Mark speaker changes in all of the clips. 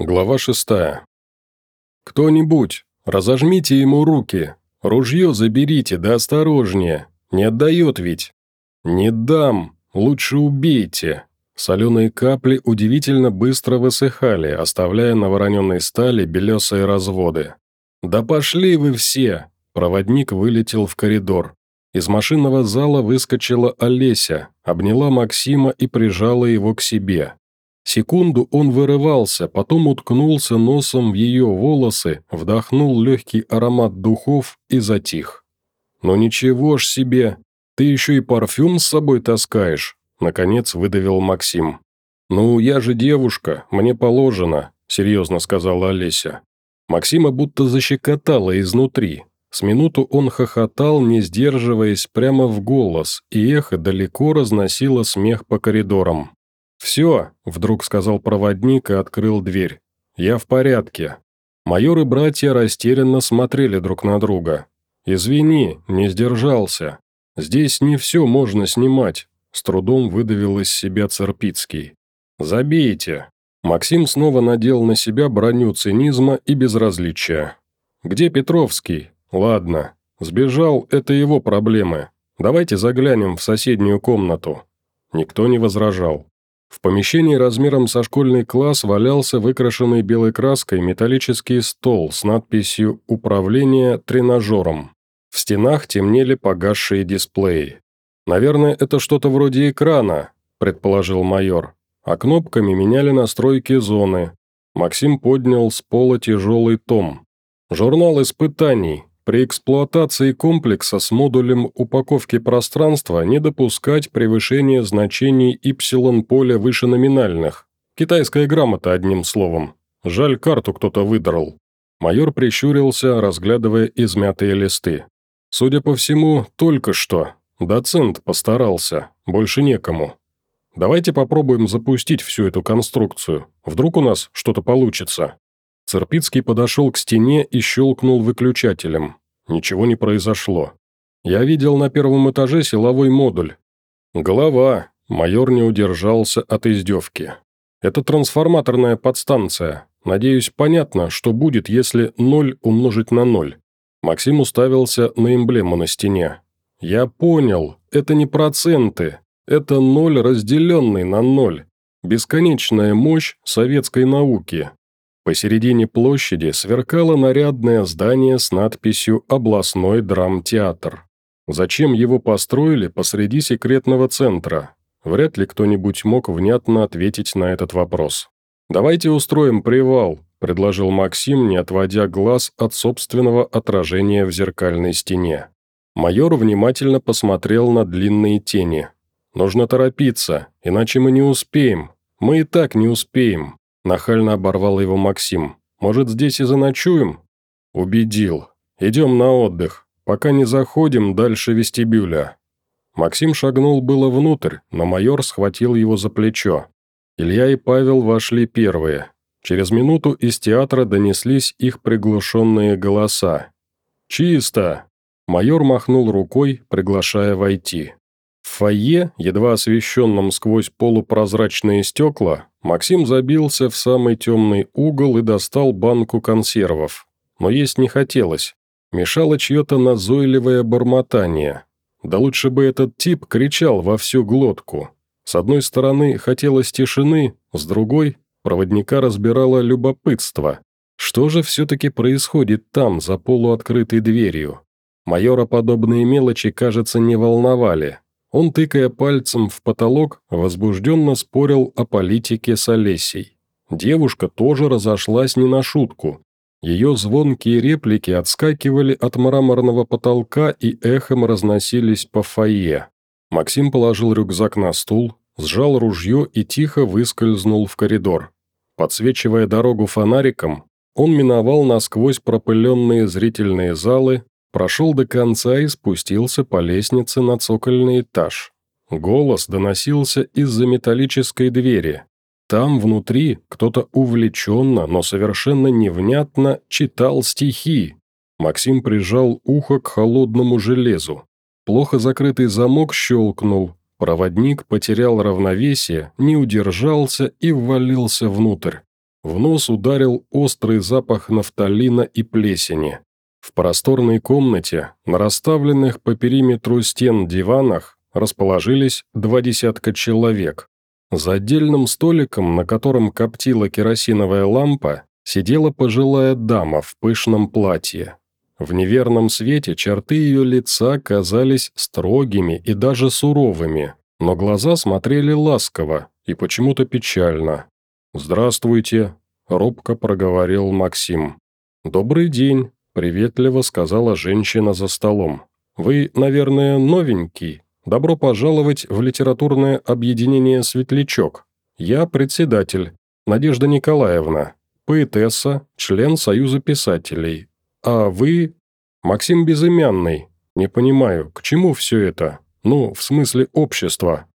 Speaker 1: Глава шестая. «Кто-нибудь, разожмите ему руки. Ружье заберите, да осторожнее. Не отдает ведь». «Не дам. Лучше убейте». Соленые капли удивительно быстро высыхали, оставляя на вороненной стали белесые разводы. «Да пошли вы все!» Проводник вылетел в коридор. Из машинного зала выскочила Олеся, обняла Максима и прижала его к себе. Секунду он вырывался, потом уткнулся носом в ее волосы, вдохнул легкий аромат духов и затих. «Ну ничего ж себе! Ты еще и парфюм с собой таскаешь!» Наконец выдавил Максим. «Ну, я же девушка, мне положено», — серьезно сказала Олеся. Максима будто защекотала изнутри. С минуту он хохотал, не сдерживаясь, прямо в голос, и эхо далеко разносило смех по коридорам. «Все», — вдруг сказал проводник и открыл дверь. «Я в порядке». Майор и братья растерянно смотрели друг на друга. «Извини, не сдержался. Здесь не все можно снимать», — с трудом выдавил из себя Церпицкий. «Забейте». Максим снова надел на себя броню цинизма и безразличия. «Где Петровский? Ладно. Сбежал, это его проблемы. Давайте заглянем в соседнюю комнату». Никто не возражал. В помещении размером со школьный класс валялся выкрашенный белой краской металлический стол с надписью «Управление тренажером». В стенах темнели погасшие дисплеи. «Наверное, это что-то вроде экрана», – предположил майор. А кнопками меняли настройки зоны. Максим поднял с пола тяжелый том. «Журнал испытаний. При эксплуатации комплекса с модулем упаковки пространства не допускать превышения значений Y-поля выше номинальных. Китайская грамота, одним словом. Жаль, карту кто-то выдрал. Майор прищурился, разглядывая измятые листы. Судя по всему, только что. Доцент постарался, больше некому. Давайте попробуем запустить всю эту конструкцию. Вдруг у нас что-то получится. Церпицкий подошел к стене и щелкнул выключателем. Ничего не произошло. Я видел на первом этаже силовой модуль. Голова. Майор не удержался от издевки. Это трансформаторная подстанция. Надеюсь, понятно, что будет, если ноль умножить на ноль. Максим уставился на эмблему на стене. «Я понял, это не проценты. Это ноль, разделенный на ноль. Бесконечная мощь советской науки. Посередине площади сверкало нарядное здание с надписью «Областной драмтеатр». Зачем его построили посреди секретного центра? Вряд ли кто-нибудь мог внятно ответить на этот вопрос. «Давайте устроим привал», – предложил Максим, не отводя глаз от собственного отражения в зеркальной стене. Майор внимательно посмотрел на длинные тени. «Нужно торопиться, иначе мы не успеем. Мы и так не успеем. Нахально оборвал его Максим. «Может, здесь и заночуем?» «Убедил. Идем на отдых. Пока не заходим дальше вестибюля». Максим шагнул было внутрь, но майор схватил его за плечо. Илья и Павел вошли первые. Через минуту из театра донеслись их приглушенные голоса. «Чисто!» Майор махнул рукой, приглашая войти. В фойе, едва освещенном сквозь полупрозрачные стекла, Максим забился в самый темный угол и достал банку консервов. Но есть не хотелось. Мешало чье-то назойливое бормотание. Да лучше бы этот тип кричал во всю глотку. С одной стороны, хотелось тишины, с другой – проводника разбирало любопытство. Что же все-таки происходит там, за полуоткрытой дверью? Майора подобные мелочи, кажется, не волновали. Он, тыкая пальцем в потолок, возбужденно спорил о политике с Олесей. Девушка тоже разошлась не на шутку. Ее звонкие реплики отскакивали от мраморного потолка и эхом разносились по фойе. Максим положил рюкзак на стул, сжал ружье и тихо выскользнул в коридор. Подсвечивая дорогу фонариком, он миновал насквозь пропыленные зрительные залы, Прошел до конца и спустился по лестнице на цокольный этаж. Голос доносился из-за металлической двери. Там внутри кто-то увлеченно, но совершенно невнятно читал стихи. Максим прижал ухо к холодному железу. Плохо закрытый замок щелкнул. Проводник потерял равновесие, не удержался и ввалился внутрь. В нос ударил острый запах нафталина и плесени. В просторной комнате, на расставленных по периметру стен диванах, расположились два десятка человек. За отдельным столиком, на котором коптила керосиновая лампа, сидела пожилая дама в пышном платье. В неверном свете черты ее лица казались строгими и даже суровыми, но глаза смотрели ласково и почему-то печально. «Здравствуйте», – робко проговорил Максим. «Добрый день», – приветливо сказала женщина за столом. «Вы, наверное, новенький? Добро пожаловать в литературное объединение «Светлячок». Я председатель, Надежда Николаевна, поэтесса, член Союза писателей. А вы...» «Максим Безымянный. Не понимаю, к чему все это? Ну, в смысле общества».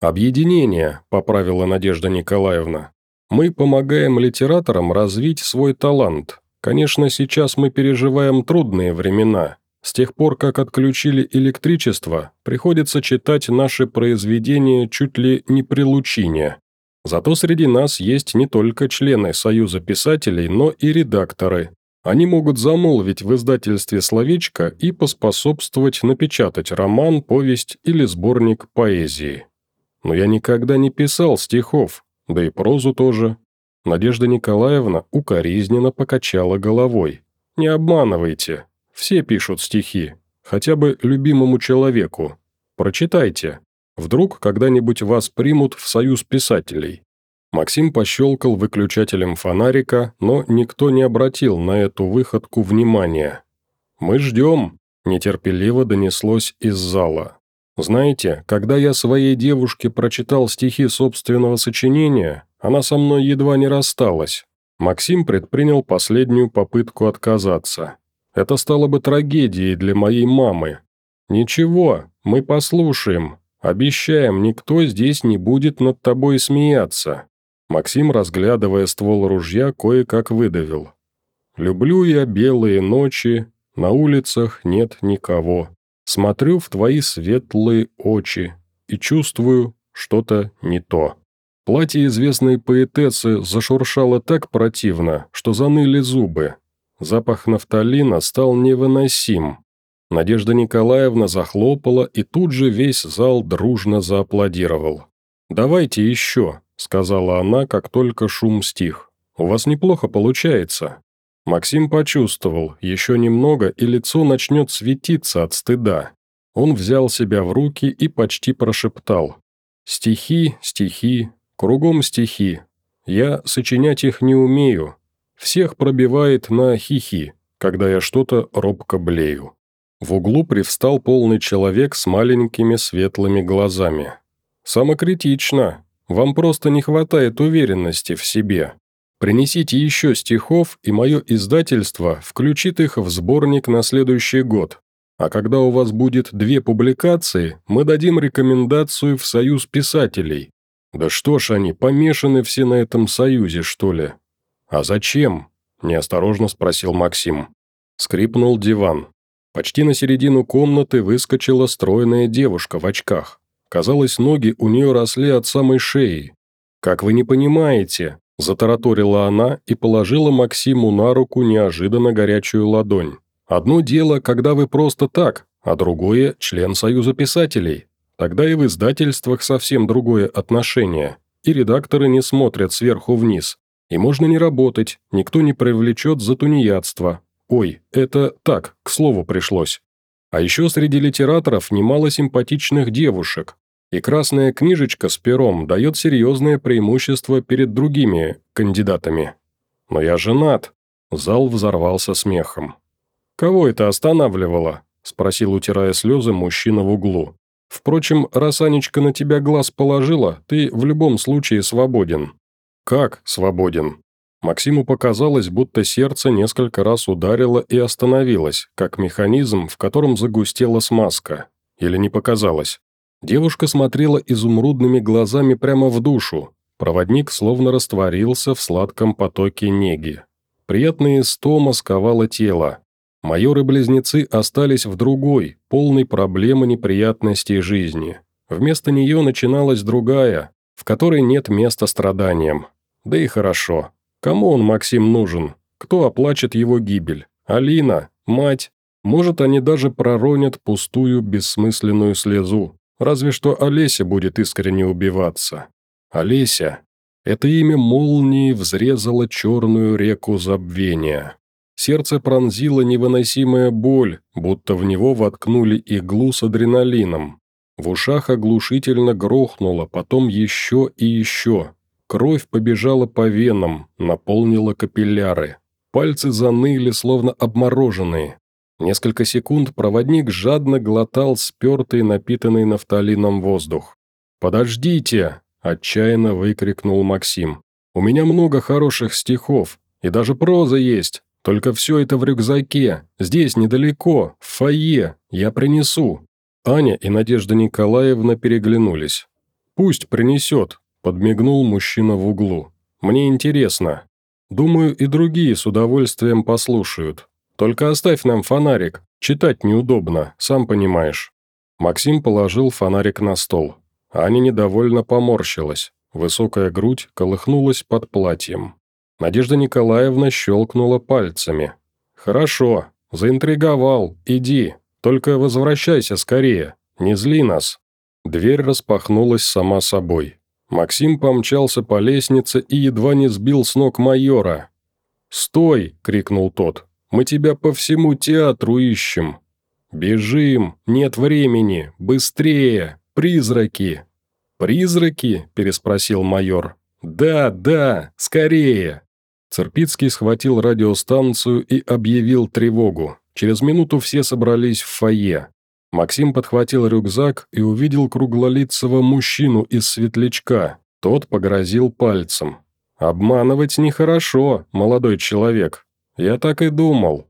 Speaker 1: «Объединение», – поправила Надежда Николаевна. «Мы помогаем литераторам развить свой талант. Конечно, сейчас мы переживаем трудные времена. С тех пор, как отключили электричество, приходится читать наши произведения чуть ли не при лучине. Зато среди нас есть не только члены Союза писателей, но и редакторы, они могут замолвить в издательстве словечко и поспособствовать напечатать роман, повесть или сборник поэзии. Но я никогда не писал стихов, да и прозу тоже. Надежда Николаевна укоризненно покачала головой. «Не обманывайте. Все пишут стихи. Хотя бы любимому человеку. Прочитайте. Вдруг когда-нибудь вас примут в союз писателей. Максим пощелкал выключателем фонарика, но никто не обратил на эту выходку внимания. «Мы ждем», – нетерпеливо донеслось из зала. «Знаете, когда я своей девушке прочитал стихи собственного сочинения, она со мной едва не рассталась. Максим предпринял последнюю попытку отказаться. Это стало бы трагедией для моей мамы. Ничего, мы послушаем. Обещаем, никто здесь не будет над тобой смеяться. Максим, разглядывая ствол ружья, кое-как выдавил. «Люблю я белые ночи, на улицах нет никого. Смотрю в твои светлые очи и чувствую что-то не то». Платье известной поэтессы зашуршало так противно, что заныли зубы. Запах нафталина стал невыносим. Надежда Николаевна захлопала, и тут же весь зал дружно зааплодировал. «Давайте еще», сказала она, как только шум стих. «У вас неплохо получается». Максим почувствовал, еще немного, и лицо начнет светиться от стыда. Он взял себя в руки и почти прошептал. «Стихи, стихи, кругом стихи. Я сочинять их не умею. Всех пробивает на хихи, когда я что-то робко блею». В углу привстал полный человек с маленькими светлыми глазами. «Самокритично», вам просто не хватает уверенности в себе. Принесите еще стихов, и мое издательство включит их в сборник на следующий год. А когда у вас будет две публикации, мы дадим рекомендацию в Союз писателей. Да что ж они, помешаны все на этом союзе, что ли? А зачем? Неосторожно спросил Максим. Скрипнул диван. Почти на середину комнаты выскочила стройная девушка в очках. Казалось, ноги у нее росли от самой шеи. «Как вы не понимаете», – затараторила она и положила Максиму на руку неожиданно горячую ладонь. «Одно дело, когда вы просто так, а другое – член Союза писателей. Тогда и в издательствах совсем другое отношение, и редакторы не смотрят сверху вниз. И можно не работать, никто не привлечет за тунеядство. Ой, это так, к слову пришлось. А еще среди литераторов немало симпатичных девушек, и красная книжечка с пером дает серьезное преимущество перед другими кандидатами. Но я женат. Зал взорвался смехом. «Кого это останавливало?» – спросил, утирая слезы, мужчина в углу. «Впрочем, раз Анечка на тебя глаз положила, ты в любом случае свободен». «Как свободен?» Максиму показалось, будто сердце несколько раз ударило и остановилось, как механизм, в котором загустела смазка. Или не показалось? Девушка смотрела изумрудными глазами прямо в душу. Проводник словно растворился в сладком потоке неги. Приятная истома сковала тело. Майоры-близнецы остались в другой, полной проблемы неприятностей жизни. Вместо нее начиналась другая, в которой нет места страданиям. Да и хорошо. Кому он, Максим, нужен? Кто оплачет его гибель? Алина? Мать? Может, они даже проронят пустую, бессмысленную слезу. Разве что Олеся будет искренне убиваться. Олеся. Это имя молнии взрезало черную реку забвения. Сердце пронзило невыносимая боль, будто в него воткнули иглу с адреналином. В ушах оглушительно грохнуло, потом еще и еще. Кровь побежала по венам, наполнила капилляры. Пальцы заныли, словно обмороженные. Несколько секунд проводник жадно глотал спертый, напитанный нафталином воздух. «Подождите!» – отчаянно выкрикнул Максим. «У меня много хороших стихов, и даже проза есть, только все это в рюкзаке, здесь недалеко, в фойе, я принесу». Аня и Надежда Николаевна переглянулись. «Пусть принесет», – подмигнул мужчина в углу. «Мне интересно. Думаю, и другие с удовольствием послушают. Только оставь нам фонарик, читать неудобно, сам понимаешь». Максим положил фонарик на стол. Аня недовольно поморщилась. Высокая грудь колыхнулась под платьем. Надежда Николаевна щелкнула пальцами. «Хорошо, заинтриговал, иди, только возвращайся скорее, не зли нас». Дверь распахнулась сама собой. Максим помчался по лестнице и едва не сбил с ног майора. «Стой!» – крикнул тот. Мы тебя по всему театру ищем. Бежим, нет времени, быстрее, призраки». «Призраки?» – переспросил майор. «Да, да, скорее!» Церпицкий схватил радиостанцию и объявил тревогу. Через минуту все собрались в фойе. Максим подхватил рюкзак и увидел круглолицего мужчину из светлячка. Тот погрозил пальцем. «Обманывать нехорошо, молодой человек. «Я так и думал».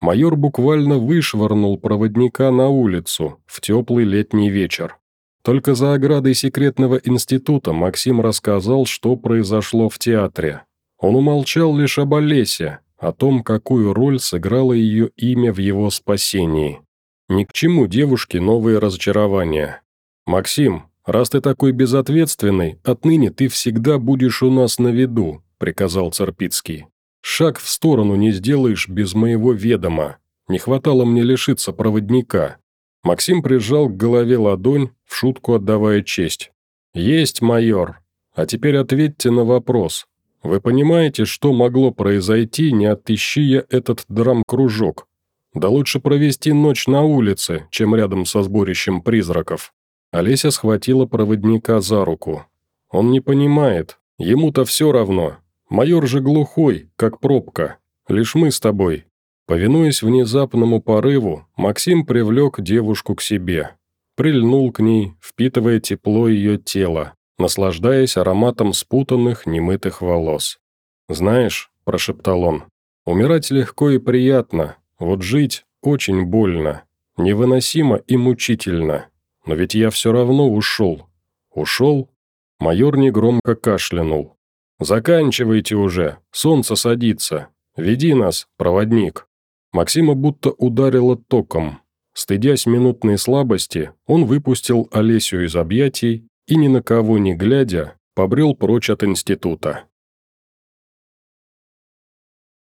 Speaker 1: Майор буквально вышвырнул проводника на улицу в теплый летний вечер. Только за оградой секретного института Максим рассказал, что произошло в театре. Он умолчал лишь об Олесе, о том, какую роль сыграло ее имя в его спасении. Ни к чему девушке новые разочарования. «Максим, раз ты такой безответственный, отныне ты всегда будешь у нас на виду», – приказал Царпицкий. Шаг в сторону не сделаешь без моего ведома. Не хватало мне лишиться проводника. Максим прижал к голове ладонь, в шутку отдавая честь. «Есть, майор. А теперь ответьте на вопрос. Вы понимаете, что могло произойти, не отыщи я этот драм-кружок? Да лучше провести ночь на улице, чем рядом со сборищем призраков». Олеся схватила проводника за руку. «Он не понимает. Ему-то все равно. Майор же глухой, как пробка. Лишь мы с тобой». Повинуясь внезапному порыву, Максим привлек девушку к себе. Прильнул к ней, впитывая тепло ее тела, наслаждаясь ароматом спутанных, немытых волос. «Знаешь», – прошептал он, – «умирать легко и приятно, вот жить очень больно, невыносимо и мучительно. Но ведь я все равно ушел». «Ушел?» Майор негромко кашлянул. «Заканчивайте уже, солнце садится. Веди нас, проводник». Максима будто ударило током. Стыдясь минутной слабости, он выпустил Олесю из объятий и, ни на кого не глядя, побрел прочь от института.